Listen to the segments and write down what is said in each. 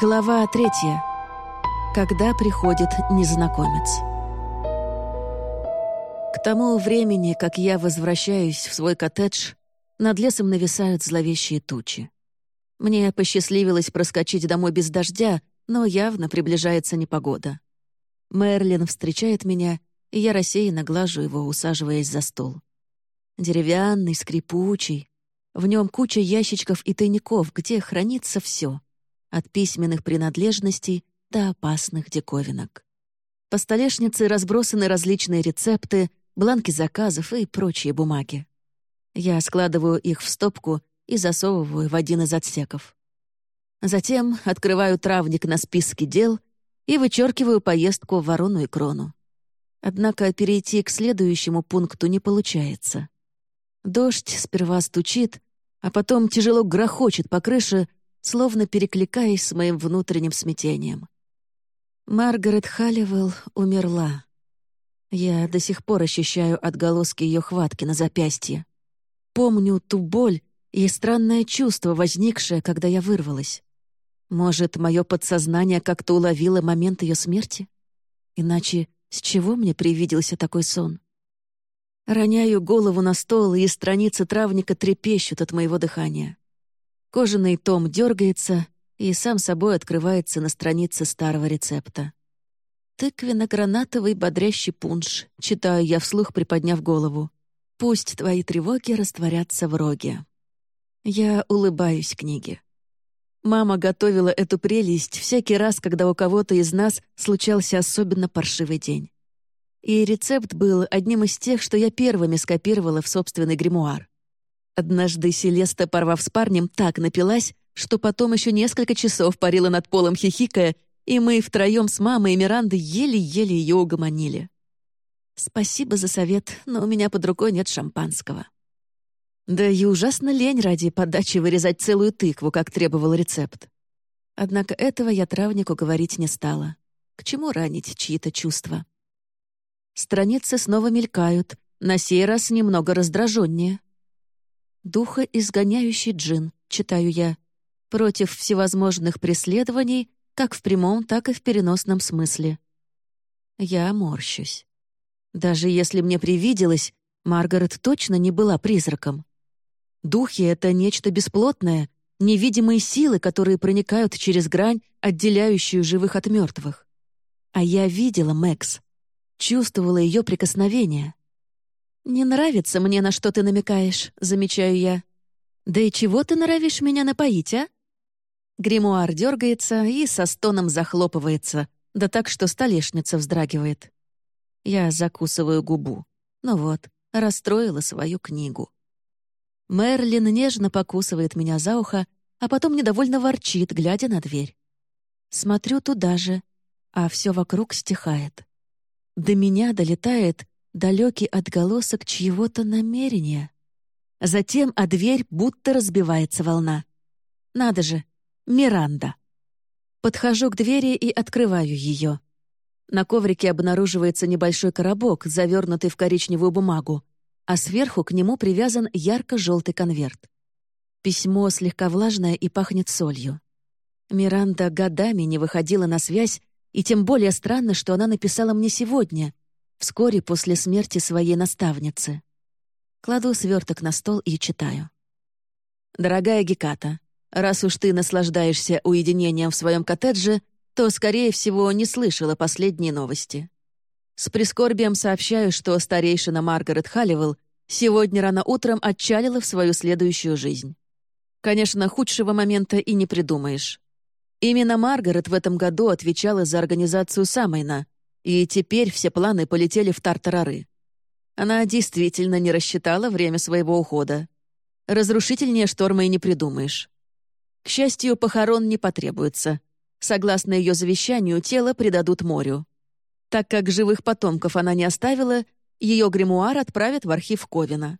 Глава третья. Когда приходит незнакомец. К тому времени, как я возвращаюсь в свой коттедж, над лесом нависают зловещие тучи. Мне посчастливилось проскочить домой без дождя, но явно приближается непогода. Мерлин встречает меня, и я рассеянно глажу его, усаживаясь за стол. Деревянный, скрипучий. В нем куча ящичков и тайников, где хранится все от письменных принадлежностей до опасных диковинок. По столешнице разбросаны различные рецепты, бланки заказов и прочие бумаги. Я складываю их в стопку и засовываю в один из отсеков. Затем открываю травник на списке дел и вычеркиваю поездку в Ворону и Крону. Однако перейти к следующему пункту не получается. Дождь сперва стучит, а потом тяжело грохочет по крыше, словно перекликаясь с моим внутренним смятением. Маргарет Халливелл умерла. Я до сих пор ощущаю отголоски ее хватки на запястье. Помню ту боль и странное чувство, возникшее, когда я вырвалась. Может, мое подсознание как-то уловило момент ее смерти? Иначе с чего мне привиделся такой сон? Роняю голову на стол, и страницы травника трепещут от моего дыхания. Кожаный том дергается и сам собой открывается на странице старого рецепта. «Тыквенно-гранатовый бодрящий пунш», — читаю я вслух, приподняв голову. «Пусть твои тревоги растворятся в роге». Я улыбаюсь книге. Мама готовила эту прелесть всякий раз, когда у кого-то из нас случался особенно паршивый день. И рецепт был одним из тех, что я первыми скопировала в собственный гримуар. Однажды Селеста, порвав с парнем, так напилась, что потом еще несколько часов парила над полом хихикая, и мы втроем с мамой и Мирандой еле-еле ее угомонили. Спасибо за совет, но у меня под рукой нет шампанского. Да и ужасно лень ради подачи вырезать целую тыкву, как требовал рецепт. Однако этого я травнику говорить не стала. К чему ранить чьи-то чувства? Страницы снова мелькают, на сей раз немного раздраженнее. «Духа изгоняющий джин», — читаю я, «против всевозможных преследований, как в прямом, так и в переносном смысле». Я морщусь. Даже если мне привиделось, Маргарет точно не была призраком. Духи — это нечто бесплотное, невидимые силы, которые проникают через грань, отделяющую живых от мертвых. А я видела Мэкс, чувствовала ее прикосновение. «Не нравится мне, на что ты намекаешь», — замечаю я. «Да и чего ты норовишь меня напоить, а?» Гримуар дергается и со стоном захлопывается, да так, что столешница вздрагивает. Я закусываю губу. Ну вот, расстроила свою книгу. Мерлин нежно покусывает меня за ухо, а потом недовольно ворчит, глядя на дверь. Смотрю туда же, а все вокруг стихает. До меня долетает далекий отголосок чьего-то намерения. Затем о дверь будто разбивается волна. Надо же, Миранда. Подхожу к двери и открываю ее. На коврике обнаруживается небольшой коробок, завернутый в коричневую бумагу, а сверху к нему привязан ярко-желтый конверт. Письмо слегка влажное и пахнет солью. Миранда годами не выходила на связь, и тем более странно, что она написала мне сегодня, вскоре после смерти своей наставницы. Кладу сверток на стол и читаю. «Дорогая Геката, раз уж ты наслаждаешься уединением в своем коттедже, то, скорее всего, не слышала последние новости. С прискорбием сообщаю, что старейшина Маргарет Халливелл сегодня рано утром отчалила в свою следующую жизнь. Конечно, худшего момента и не придумаешь. Именно Маргарет в этом году отвечала за организацию Самайна, и теперь все планы полетели в тартарары. Она действительно не рассчитала время своего ухода. Разрушительнее шторма и не придумаешь. К счастью, похорон не потребуется. Согласно ее завещанию, тело предадут морю. Так как живых потомков она не оставила, ее гримуар отправят в архив Ковина.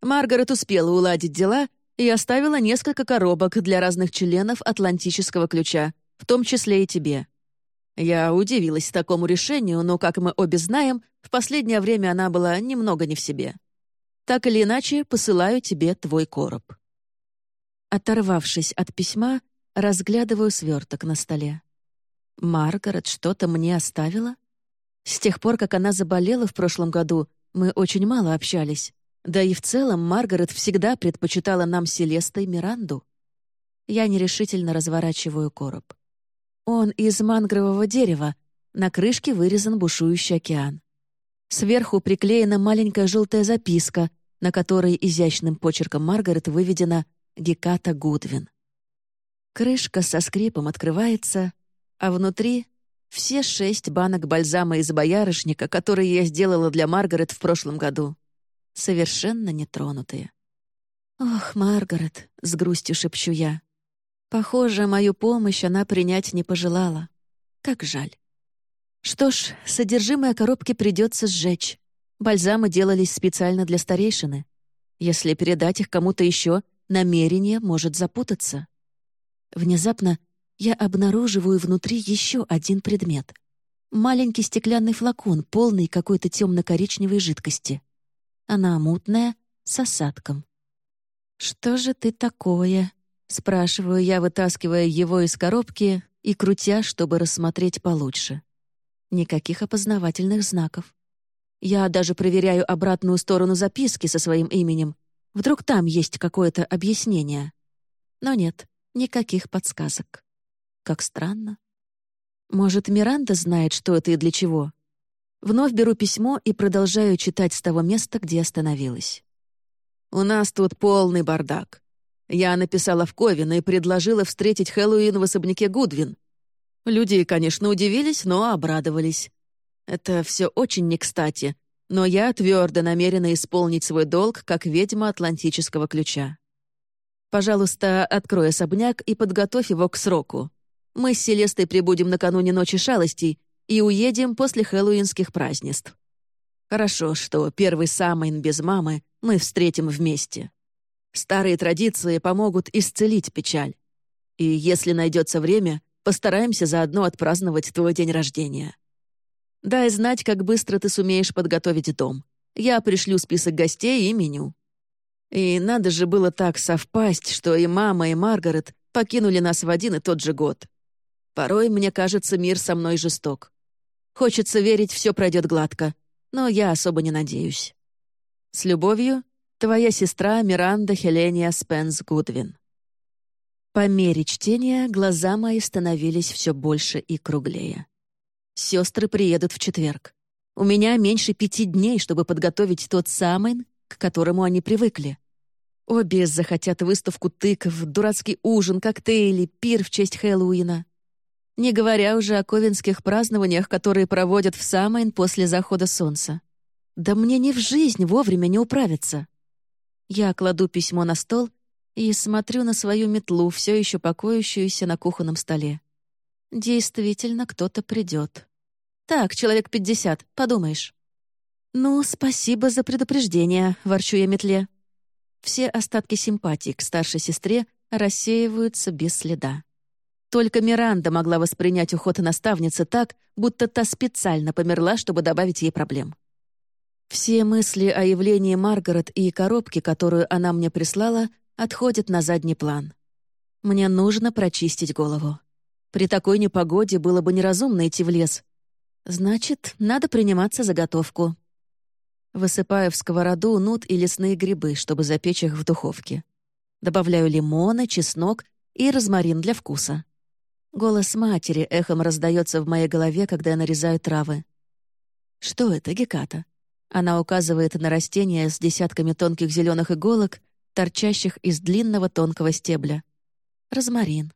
Маргарет успела уладить дела и оставила несколько коробок для разных членов Атлантического ключа, в том числе и тебе. Я удивилась такому решению, но, как мы обе знаем, в последнее время она была немного не в себе. Так или иначе, посылаю тебе твой короб. Оторвавшись от письма, разглядываю сверток на столе. Маргарет что-то мне оставила? С тех пор, как она заболела в прошлом году, мы очень мало общались. Да и в целом Маргарет всегда предпочитала нам Селеста и Миранду. Я нерешительно разворачиваю короб. Он из мангрового дерева, на крышке вырезан бушующий океан. Сверху приклеена маленькая желтая записка, на которой изящным почерком Маргарет выведена «Геката Гудвин». Крышка со скрипом открывается, а внутри — все шесть банок бальзама из боярышника, которые я сделала для Маргарет в прошлом году. Совершенно нетронутые. «Ох, Маргарет», — с грустью шепчу я. Похоже, мою помощь она принять не пожелала. Как жаль. Что ж, содержимое коробки придется сжечь. Бальзамы делались специально для старейшины. Если передать их кому-то еще, намерение может запутаться. Внезапно я обнаруживаю внутри еще один предмет. Маленький стеклянный флакон, полный какой-то темно-коричневой жидкости. Она мутная, с осадком. «Что же ты такое?» — спрашиваю я, вытаскивая его из коробки и крутя, чтобы рассмотреть получше. Никаких опознавательных знаков. Я даже проверяю обратную сторону записки со своим именем. Вдруг там есть какое-то объяснение. Но нет, никаких подсказок. Как странно. Может, Миранда знает, что это и для чего? Вновь беру письмо и продолжаю читать с того места, где остановилась. «У нас тут полный бардак. Я написала в Ковина и предложила встретить Хэллоуин в особняке Гудвин. Люди, конечно, удивились, но обрадовались. Это все очень не кстати, но я твердо намерена исполнить свой долг как ведьма Атлантического ключа. Пожалуйста, открой особняк и подготовь его к сроку. Мы с Селестой прибудем накануне ночи шалостей и уедем после хэллоуинских празднеств. Хорошо, что первый Самайн без мамы мы встретим вместе. Старые традиции помогут исцелить печаль. И если найдется время, Постараемся заодно отпраздновать твой день рождения. Дай знать, как быстро ты сумеешь подготовить дом. Я пришлю список гостей и меню. И надо же было так совпасть, что и мама, и Маргарет покинули нас в один и тот же год. Порой, мне кажется, мир со мной жесток. Хочется верить, все пройдет гладко, но я особо не надеюсь. С любовью, твоя сестра Миранда Хеления Спенс Гудвин. По мере чтения глаза мои становились все больше и круглее. Сестры приедут в четверг. У меня меньше пяти дней, чтобы подготовить тот самый, к которому они привыкли. Обе захотят выставку тыков, дурацкий ужин, коктейли, пир в честь Хэллоуина. Не говоря уже о ковенских празднованиях, которые проводят в Самайн после захода солнца. Да мне ни в жизнь вовремя не управиться. Я кладу письмо на стол и смотрю на свою метлу, все еще покоящуюся на кухонном столе. Действительно, кто-то придет. Так, человек пятьдесят, подумаешь. «Ну, спасибо за предупреждение», — ворчу я метле. Все остатки симпатии к старшей сестре рассеиваются без следа. Только Миранда могла воспринять уход наставницы так, будто та специально померла, чтобы добавить ей проблем. Все мысли о явлении Маргарет и коробке, которую она мне прислала, отходит на задний план. Мне нужно прочистить голову. При такой непогоде было бы неразумно идти в лес. Значит, надо приниматься за готовку. Высыпаю в сковороду нут и лесные грибы, чтобы запечь их в духовке. Добавляю лимоны, чеснок и розмарин для вкуса. Голос матери эхом раздается в моей голове, когда я нарезаю травы. «Что это, Геката?» Она указывает на растение с десятками тонких зеленых иголок, торчащих из длинного тонкого стебля. «Розмарин».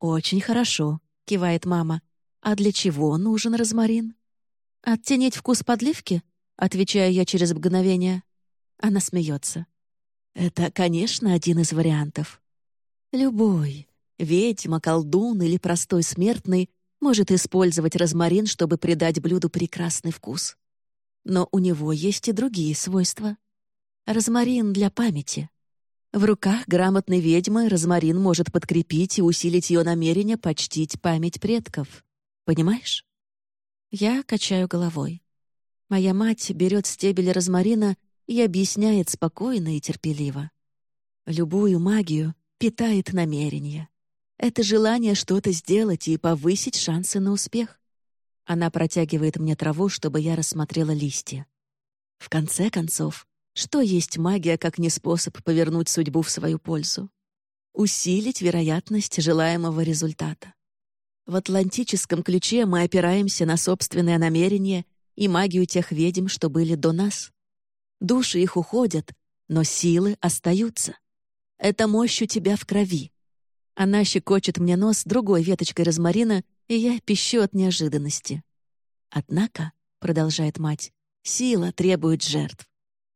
«Очень хорошо», — кивает мама. «А для чего нужен розмарин?» «Оттенить вкус подливки?» — отвечаю я через мгновение. Она смеется. «Это, конечно, один из вариантов. Любой, ведьма, колдун или простой смертный может использовать розмарин, чтобы придать блюду прекрасный вкус. Но у него есть и другие свойства. Розмарин для памяти. В руках грамотной ведьмы розмарин может подкрепить и усилить ее намерение почтить память предков. Понимаешь? Я качаю головой. Моя мать берет стебель розмарина и объясняет спокойно и терпеливо. Любую магию питает намерение. Это желание что-то сделать и повысить шансы на успех. Она протягивает мне траву, чтобы я рассмотрела листья. В конце концов, что есть магия, как не способ повернуть судьбу в свою пользу? Усилить вероятность желаемого результата. В атлантическом ключе мы опираемся на собственное намерение и магию тех ведьм, что были до нас. Души их уходят, но силы остаются. Это мощь у тебя в крови. Она щекочет мне нос другой веточкой розмарина, и я пищу от неожиданности. Однако, — продолжает мать, — сила требует жертв.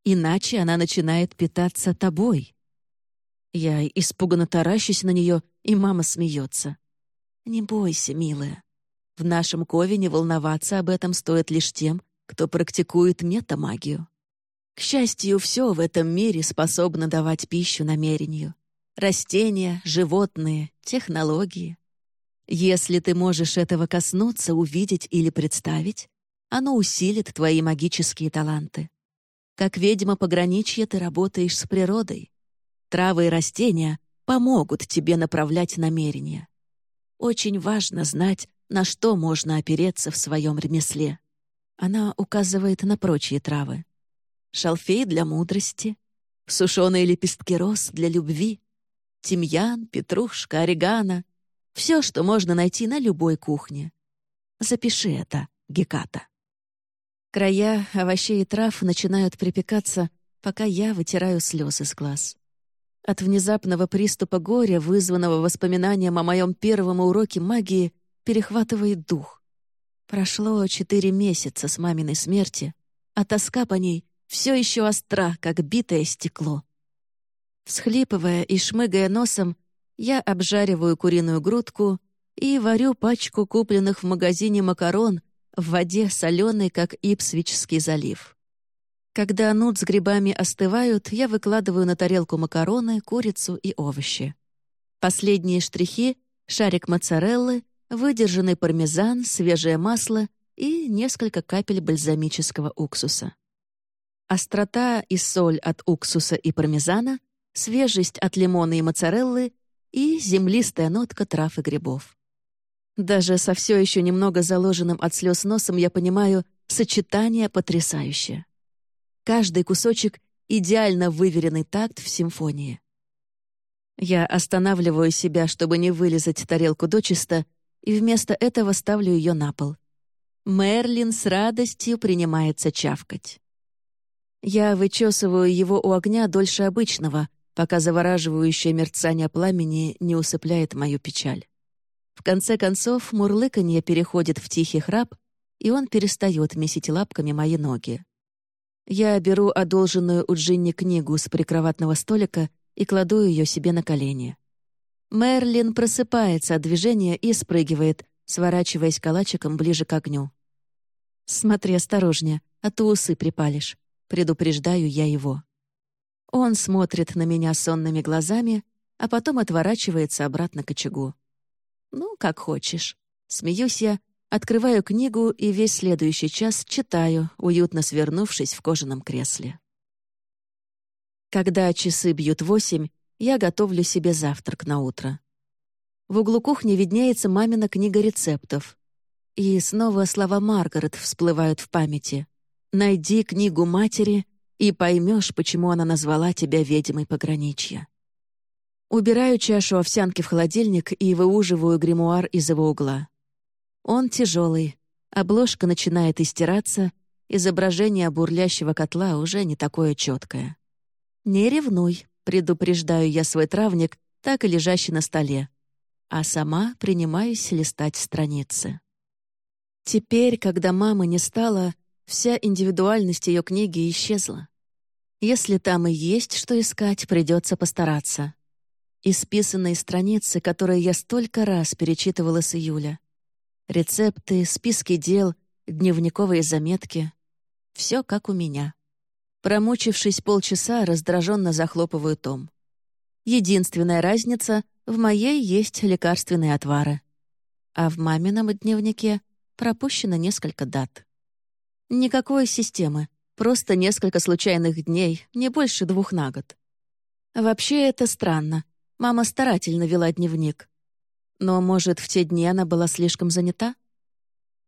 Иначе она начинает питаться тобой. Я испуганно таращусь на нее, и мама смеется. «Не бойся, милая. В нашем Ковине волноваться об этом стоит лишь тем, кто практикует метамагию. К счастью, все в этом мире способно давать пищу намерению. Растения, животные, технологии. Если ты можешь этого коснуться, увидеть или представить, оно усилит твои магические таланты. Как ведьма пограничья ты работаешь с природой. Травы и растения помогут тебе направлять намерения. Очень важно знать, на что можно опереться в своем ремесле. Она указывает на прочие травы. Шалфей для мудрости, сушеные лепестки роз для любви, тимьян, петрушка, орегано — все, что можно найти на любой кухне. Запиши это, Геката. Края овощей и трав начинают припекаться, пока я вытираю слезы с глаз. От внезапного приступа горя, вызванного воспоминанием о моем первом уроке магии, перехватывает дух. Прошло четыре месяца с маминой смерти, а тоска по ней все еще остра, как битое стекло. Всхлипывая и шмыгая носом, я обжариваю куриную грудку и варю пачку купленных в магазине макарон в воде соленой, как Ипсвичский залив. Когда нут с грибами остывают, я выкладываю на тарелку макароны, курицу и овощи. Последние штрихи — шарик моцареллы, выдержанный пармезан, свежее масло и несколько капель бальзамического уксуса. Острота и соль от уксуса и пармезана, свежесть от лимона и моцареллы и землистая нотка трав и грибов. Даже со все еще немного заложенным от слез носом я понимаю, сочетание потрясающее. Каждый кусочек — идеально выверенный такт в симфонии. Я останавливаю себя, чтобы не вылезать тарелку дочисто, и вместо этого ставлю ее на пол. Мерлин с радостью принимается чавкать. Я вычесываю его у огня дольше обычного, пока завораживающее мерцание пламени не усыпляет мою печаль. В конце концов, мурлыканье переходит в тихий храп, и он перестает месить лапками мои ноги. Я беру одолженную у Джинни книгу с прикроватного столика и кладу ее себе на колени. Мерлин просыпается от движения и спрыгивает, сворачиваясь калачиком ближе к огню. «Смотри осторожнее, а то усы припалишь», — предупреждаю я его. Он смотрит на меня сонными глазами, а потом отворачивается обратно к очагу. Ну, как хочешь. Смеюсь я, открываю книгу и весь следующий час читаю, уютно свернувшись в кожаном кресле. Когда часы бьют восемь, я готовлю себе завтрак на утро. В углу кухни виднеется мамина книга рецептов. И снова слова Маргарет всплывают в памяти. «Найди книгу матери и поймешь, почему она назвала тебя ведьмой пограничья». Убираю чашу овсянки в холодильник и выуживаю гримуар из его угла. Он тяжелый, обложка начинает истираться, изображение бурлящего котла уже не такое четкое. «Не ревнуй», — предупреждаю я свой травник, так и лежащий на столе, а сама принимаюсь листать страницы. Теперь, когда мамы не стало, вся индивидуальность ее книги исчезла. Если там и есть что искать, придется постараться исписанные страницы, которые я столько раз перечитывала с июля. Рецепты, списки дел, дневниковые заметки. Все как у меня. Промучившись полчаса, раздраженно захлопываю том. Единственная разница — в моей есть лекарственные отвары. А в мамином дневнике пропущено несколько дат. Никакой системы, просто несколько случайных дней, не больше двух на год. Вообще это странно — Мама старательно вела дневник. Но, может, в те дни она была слишком занята?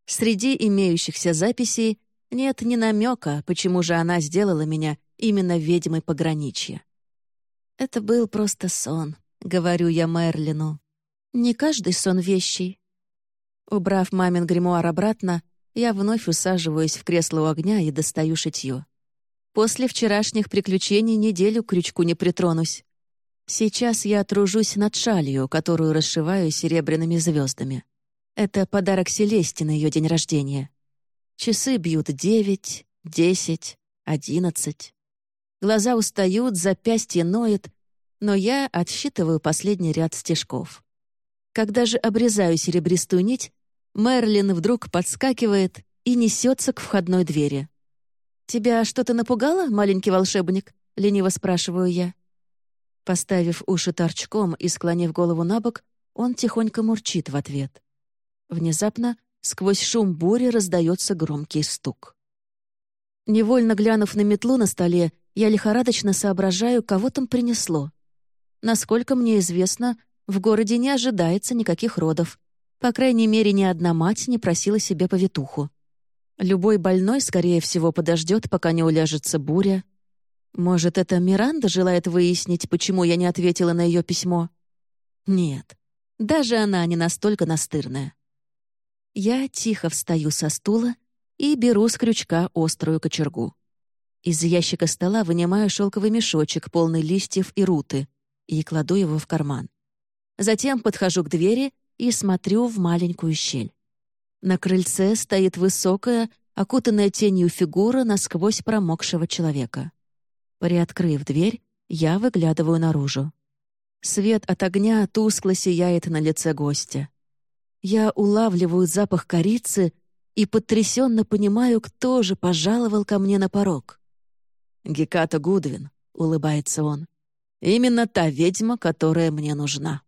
Среди имеющихся записей нет ни намека, почему же она сделала меня именно ведьмой пограничья. «Это был просто сон», — говорю я Мерлину. «Не каждый сон вещий». Убрав мамин гримуар обратно, я вновь усаживаюсь в кресло у огня и достаю шитье. После вчерашних приключений неделю крючку не притронусь. Сейчас я тружусь над шалью, которую расшиваю серебряными звездами. Это подарок Селесте на ее день рождения. Часы бьют девять, десять, одиннадцать. Глаза устают, запястье ноет, но я отсчитываю последний ряд стежков. Когда же обрезаю серебристую нить, Мерлин вдруг подскакивает и несется к входной двери. «Тебя что-то напугало, маленький волшебник?» — лениво спрашиваю я. Поставив уши торчком и склонив голову на бок, он тихонько мурчит в ответ. Внезапно сквозь шум бури раздается громкий стук. Невольно глянув на метлу на столе, я лихорадочно соображаю, кого там принесло. Насколько мне известно, в городе не ожидается никаких родов. По крайней мере, ни одна мать не просила себе повитуху. Любой больной, скорее всего, подождет, пока не уляжется буря. Может, это Миранда желает выяснить, почему я не ответила на ее письмо? Нет, даже она не настолько настырная. Я тихо встаю со стула и беру с крючка острую кочергу. Из ящика стола вынимаю шелковый мешочек, полный листьев и руты, и кладу его в карман. Затем подхожу к двери и смотрю в маленькую щель. На крыльце стоит высокая, окутанная тенью фигура насквозь промокшего человека. Приоткрыв дверь, я выглядываю наружу. Свет от огня тускло сияет на лице гостя. Я улавливаю запах корицы и потрясенно понимаю, кто же пожаловал ко мне на порог. «Геката Гудвин», — улыбается он. «Именно та ведьма, которая мне нужна».